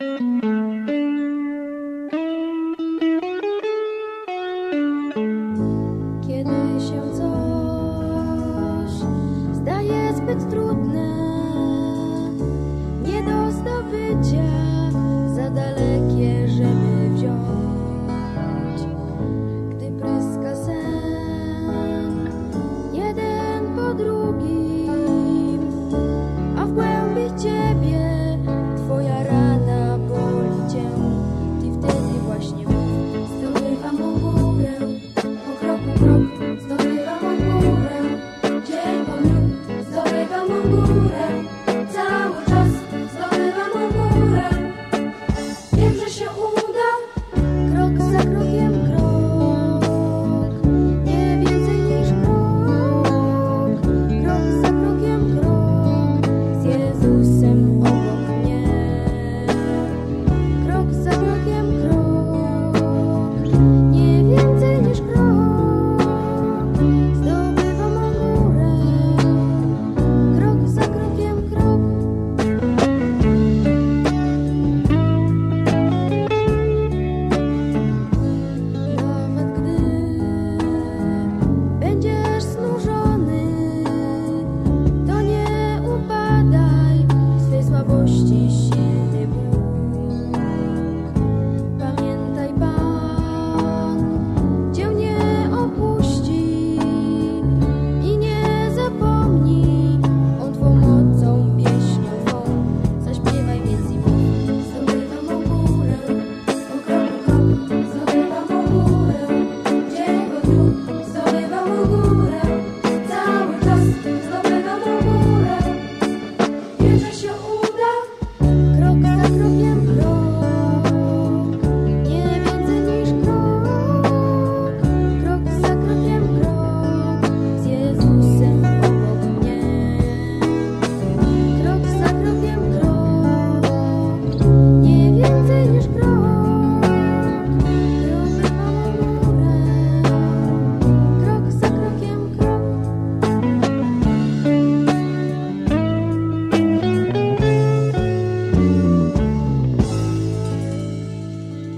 ہاں